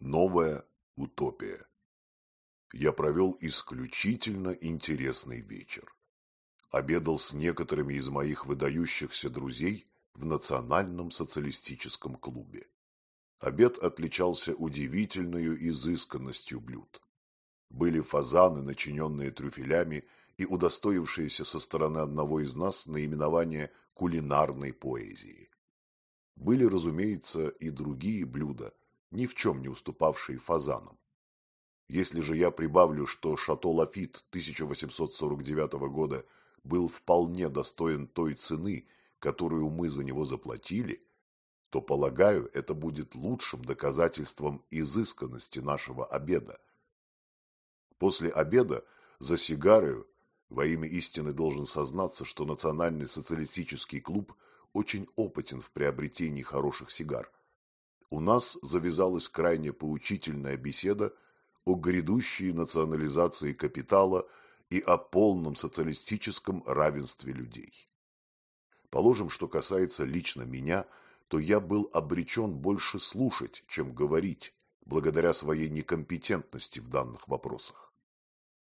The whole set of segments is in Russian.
Новая утопия. Я провел исключительно интересный вечер. Обедал с некоторыми из моих выдающихся друзей в Национальном социалистическом клубе. Обед отличался удивительной изысканностью блюд. Были фазаны, начиненные трюфелями и удостоившиеся со стороны одного из нас наименования кулинарной поэзии. Были, разумеется, и другие блюда, ни в чем не уступавшие фазанам. Если же я прибавлю, что Шато Лафит 1849 года был вполне достоин той цены, которую мы за него заплатили, то, полагаю, это будет лучшим доказательством изысканности нашего обеда. После обеда за сигарою, во имя истины должен сознаться, что Национальный социалистический клуб очень опытен в приобретении хороших сигар, у нас завязалась крайне поучительная беседа о грядущей национализации капитала и о полном социалистическом равенстве людей. Положим, что касается лично меня, то я был обречен больше слушать, чем говорить, благодаря своей некомпетентности в данных вопросах.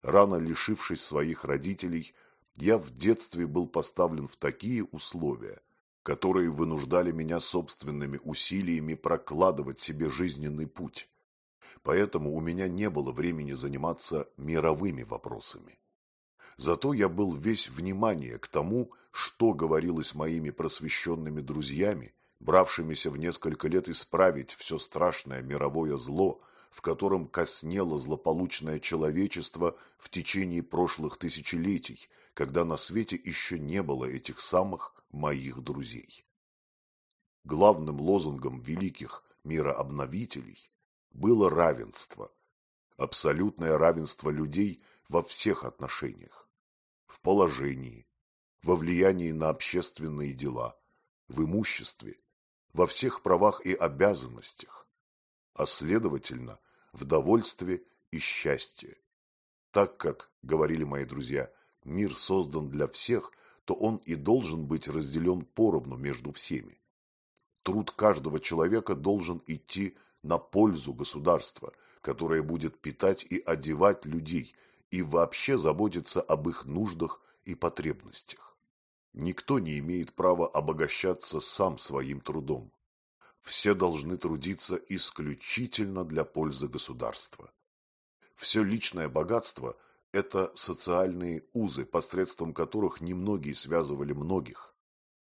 Рано лишившись своих родителей, я в детстве был поставлен в такие условия, которые вынуждали меня собственными усилиями прокладывать себе жизненный путь. Поэтому у меня не было времени заниматься мировыми вопросами. Зато я был весь внимание к тому, что говорилось моими просвещенными друзьями, бравшимися в несколько лет исправить все страшное мировое зло, в котором коснело злополучное человечество в течение прошлых тысячелетий, когда на свете еще не было этих самых моих друзей. Главным лозунгом великих мирообновителей было равенство, абсолютное равенство людей во всех отношениях, в положении, во влиянии на общественные дела, в имуществе, во всех правах и обязанностях, а следовательно, в довольстве и счастье. Так как, говорили мои друзья, мир создан для всех – то он и должен быть разделен поровну между всеми. Труд каждого человека должен идти на пользу государства, которое будет питать и одевать людей и вообще заботиться об их нуждах и потребностях. Никто не имеет права обогащаться сам своим трудом. Все должны трудиться исключительно для пользы государства. Все личное богатство это социальные узы, посредством которых немногие связывали многих.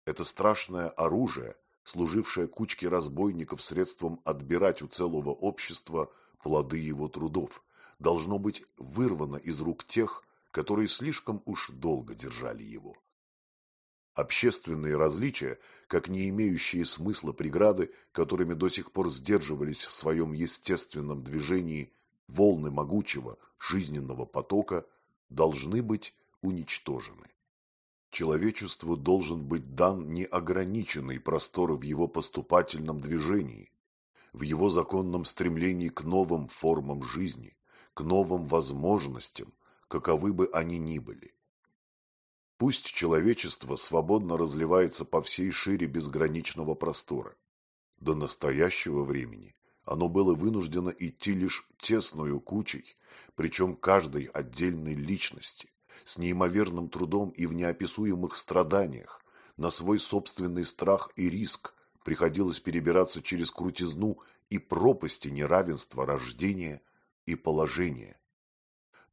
Это страшное оружие, служившее кучке разбойников средством отбирать у целого общества плоды его трудов, должно быть вырвано из рук тех, которые слишком уж долго держали его. Общественные различия, как не имеющие смысла преграды, которыми до сих пор сдерживались в своем естественном движении волны могучего жизненного потока должны быть уничтожены. Человечеству должен быть дан неограниченный простор в его поступательном движении, в его законном стремлении к новым формам жизни, к новым возможностям, каковы бы они ни были. Пусть человечество свободно разливается по всей шире безграничного простора. До настоящего времени оно было вынуждено идти лишь тесную кучей, причем каждой отдельной личности, с неимоверным трудом и в неописуемых страданиях, на свой собственный страх и риск приходилось перебираться через крутизну и пропасти неравенства рождения и положения.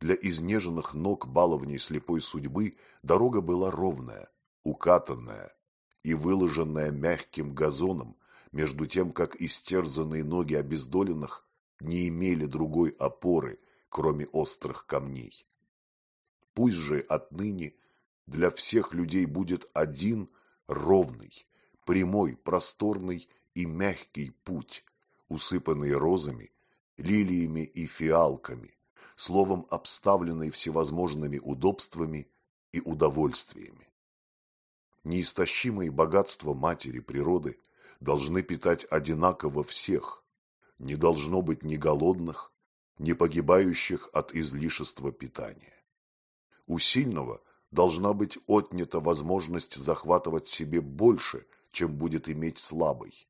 Для изнеженных ног баловней слепой судьбы дорога была ровная, укатанная и выложенная мягким газоном, между тем как истерзанные ноги обездоленных не имели другой опоры, кроме острых камней. Пусть же отныне для всех людей будет один ровный, прямой, просторный и мягкий путь, усыпанный розами, лилиями и фиалками, словом обставленный всевозможными удобствами и удовольствиями. Неистощимые богатства матери природы – должны питать одинаково всех. Не должно быть ни голодных, ни погибающих от излишества питания. У сильного должна быть отнята возможность захватывать себе больше, чем будет иметь слабый.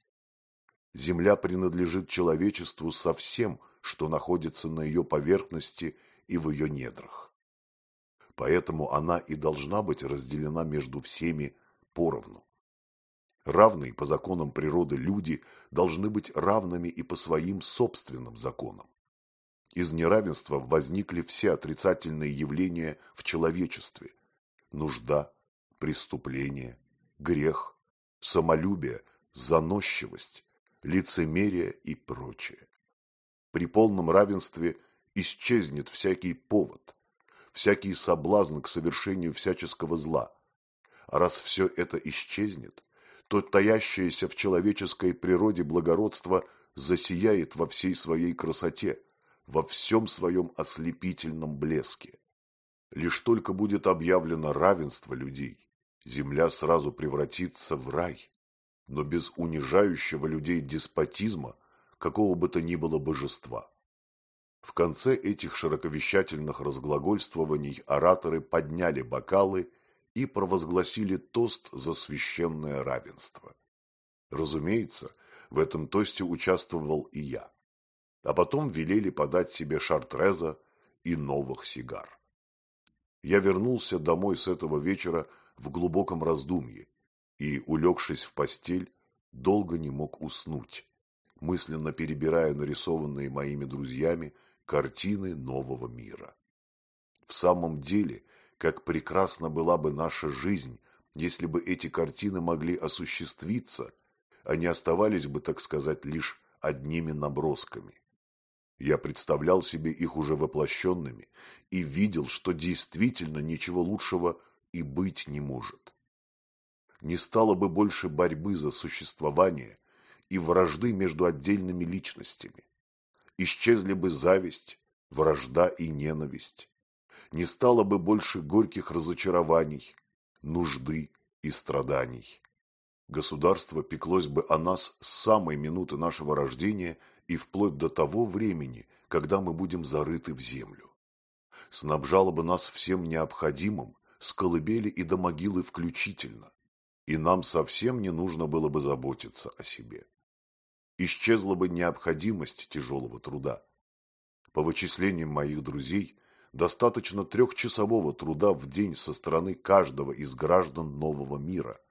Земля принадлежит человечеству со всем, что находится на ее поверхности и в ее недрах. Поэтому она и должна быть разделена между всеми поровну. Равные по законам природы люди должны быть равными и по своим собственным законам. Из неравенства возникли все отрицательные явления в человечестве – нужда, преступление, грех, самолюбие, заносчивость, лицемерие и прочее. При полном равенстве исчезнет всякий повод, всякий соблазн к совершению всяческого зла. А раз все это исчезнет, то таящееся в человеческой природе благородство засияет во всей своей красоте, во всем своем ослепительном блеске. Лишь только будет объявлено равенство людей, земля сразу превратится в рай, но без унижающего людей деспотизма, какого бы то ни было божества. В конце этих широковещательных разглагольствований ораторы подняли бокалы и провозгласили тост за священное равенство. Разумеется, в этом тосте участвовал и я. А потом велели подать себе шартреза и новых сигар. Я вернулся домой с этого вечера в глубоком раздумье и, улегшись в постель, долго не мог уснуть, мысленно перебирая нарисованные моими друзьями картины нового мира. В самом деле, как прекрасна была бы наша жизнь, если бы эти картины могли осуществиться, а не оставались бы, так сказать, лишь одними набросками. Я представлял себе их уже воплощенными и видел, что действительно ничего лучшего и быть не может. Не стало бы больше борьбы за существование и вражды между отдельными личностями. Исчезли бы зависть, вражда и ненависть не стало бы больше горьких разочарований, нужды и страданий. Государство пеклось бы о нас с самой минуты нашего рождения и вплоть до того времени, когда мы будем зарыты в землю. Снабжало бы нас всем необходимым, с колыбели и до могилы включительно, и нам совсем не нужно было бы заботиться о себе. Исчезла бы необходимость тяжелого труда. По вычислениям моих друзей, достаточно трехчасового труда в день со стороны каждого из граждан нового мира.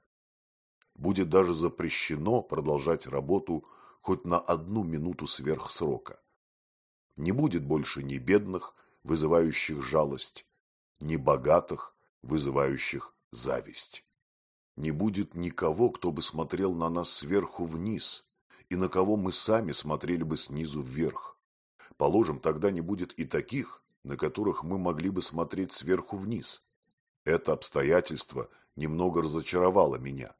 Будет даже запрещено продолжать работу хоть на одну минуту сверх срока. Не будет больше ни бедных, вызывающих жалость, ни богатых, вызывающих зависть. Не будет никого, кто бы смотрел на нас сверху вниз, и на кого мы сами смотрели бы снизу вверх. Положим, тогда не будет и таких, на которых мы могли бы смотреть сверху вниз. Это обстоятельство немного разочаровало меня,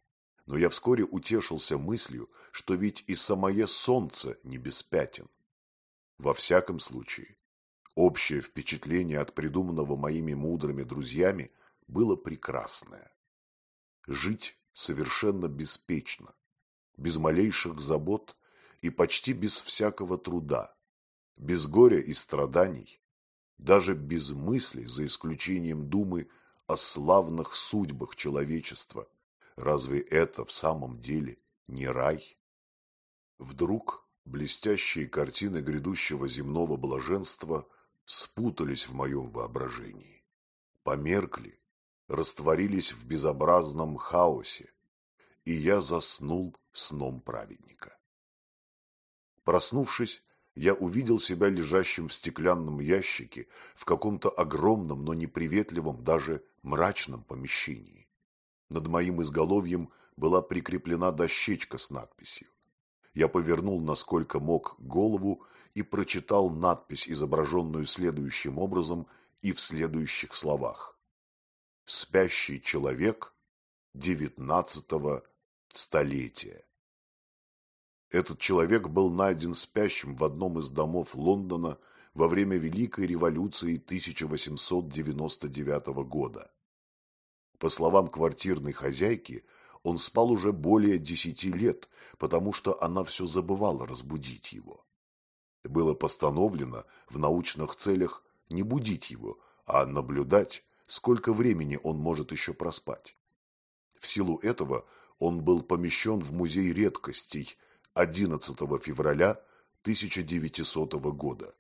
но я вскоре утешился мыслью, что ведь и самое солнце не без пятен. Во всяком случае, общее впечатление от придуманного моими мудрыми друзьями было прекрасное. Жить совершенно беспечно, без малейших забот и почти без всякого труда, без горя и страданий, даже без мысли, за исключением думы о славных судьбах человечества. Разве это в самом деле не рай? Вдруг блестящие картины грядущего земного блаженства спутались в моем воображении, померкли, растворились в безобразном хаосе, и я заснул сном праведника. Проснувшись, я увидел себя лежащим в стеклянном ящике в каком-то огромном, но неприветливом, даже мрачном помещении. Над моим изголовьем была прикреплена дощечка с надписью. Я повернул, насколько мог, голову и прочитал надпись, изображенную следующим образом и в следующих словах. «Спящий человек девятнадцатого столетия». Этот человек был найден спящим в одном из домов Лондона во время Великой революции 1899 года. По словам квартирной хозяйки, он спал уже более десяти лет, потому что она все забывала разбудить его. Было постановлено в научных целях не будить его, а наблюдать, сколько времени он может еще проспать. В силу этого он был помещен в музей редкостей, 11 февраля 1900 года.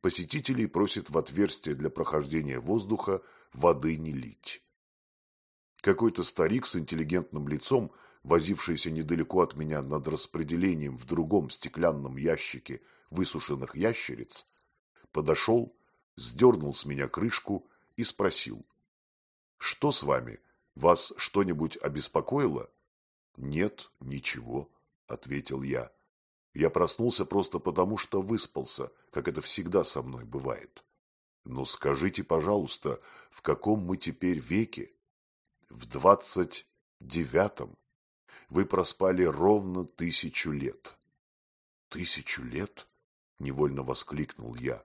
Посетителей просит в отверстие для прохождения воздуха воды не лить. Какой-то старик с интеллигентным лицом, возившийся недалеко от меня над распределением в другом стеклянном ящике высушенных ящериц, подошел, сдернул с меня крышку и спросил. «Что с вами? Вас что-нибудь обеспокоило?» «Нет, ничего», — ответил я. Я проснулся просто потому, что выспался, как это всегда со мной бывает. Но скажите, пожалуйста, в каком мы теперь веке? В двадцать девятом. Вы проспали ровно тысячу лет. Тысячу лет? Невольно воскликнул я.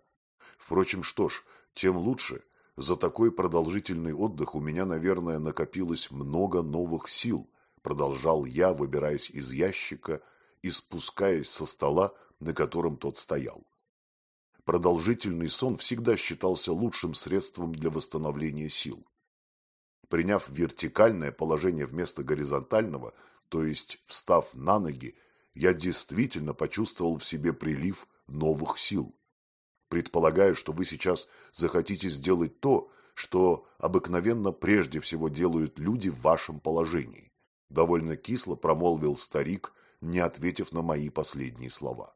Впрочем, что ж, тем лучше. За такой продолжительный отдых у меня, наверное, накопилось много новых сил, продолжал я, выбираясь из ящика и спускаясь со стола, на котором тот стоял. Продолжительный сон всегда считался лучшим средством для восстановления сил. Приняв вертикальное положение вместо горизонтального, то есть встав на ноги, я действительно почувствовал в себе прилив новых сил. Предполагаю, что вы сейчас захотите сделать то, что обыкновенно прежде всего делают люди в вашем положении. Довольно кисло промолвил старик, не ответив на мои последние слова.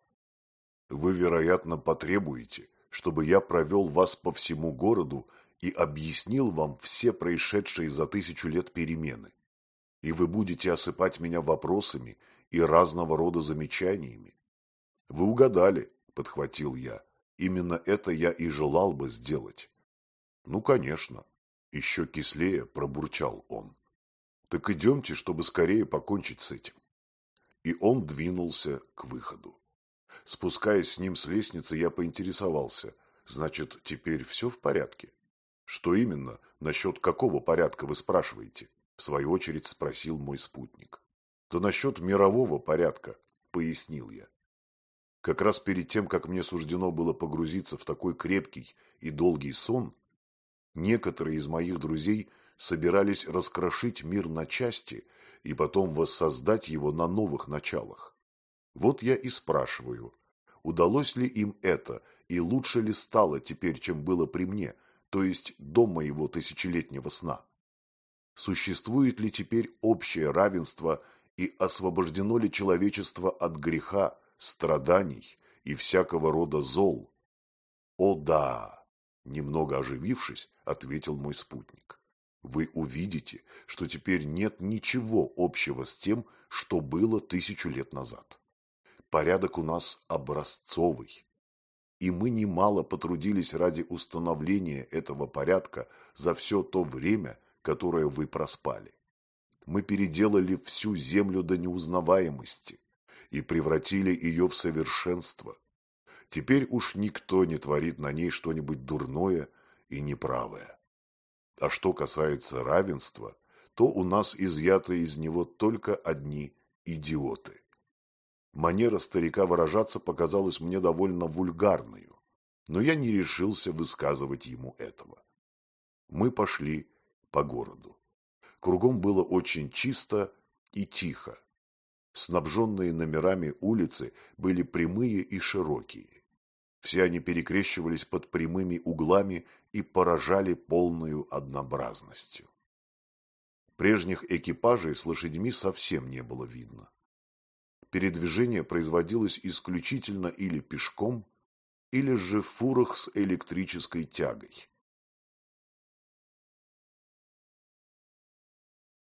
Вы, вероятно, потребуете, чтобы я провел вас по всему городу и объяснил вам все происшедшие за тысячу лет перемены. И вы будете осыпать меня вопросами и разного рода замечаниями. Вы угадали, подхватил я. Именно это я и желал бы сделать. Ну, конечно, еще кислее пробурчал он. Так идемте, чтобы скорее покончить с этим и он двинулся к выходу. Спускаясь с ним с лестницы, я поинтересовался, значит, теперь все в порядке? Что именно, насчет какого порядка вы спрашиваете? В свою очередь спросил мой спутник. Да насчет мирового порядка, пояснил я. Как раз перед тем, как мне суждено было погрузиться в такой крепкий и долгий сон, некоторые из моих друзей собирались раскрошить мир на части и потом воссоздать его на новых началах. Вот я и спрашиваю, удалось ли им это и лучше ли стало теперь, чем было при мне, то есть до моего тысячелетнего сна? Существует ли теперь общее равенство и освобождено ли человечество от греха, страданий и всякого рода зол? О да! Немного оживившись, ответил мой спутник вы увидите, что теперь нет ничего общего с тем, что было тысячу лет назад. Порядок у нас образцовый. И мы немало потрудились ради установления этого порядка за все то время, которое вы проспали. Мы переделали всю землю до неузнаваемости и превратили ее в совершенство. Теперь уж никто не творит на ней что-нибудь дурное и неправое. А что касается равенства, то у нас изъяты из него только одни идиоты. Манера старика выражаться показалась мне довольно вульгарной, но я не решился высказывать ему этого. Мы пошли по городу. Кругом было очень чисто и тихо. Снабженные номерами улицы были прямые и широкие. Все они перекрещивались под прямыми углами и поражали полную однообразностью. Прежних экипажей с лошадьми совсем не было видно. Передвижение производилось исключительно или пешком, или же в фурах с электрической тягой.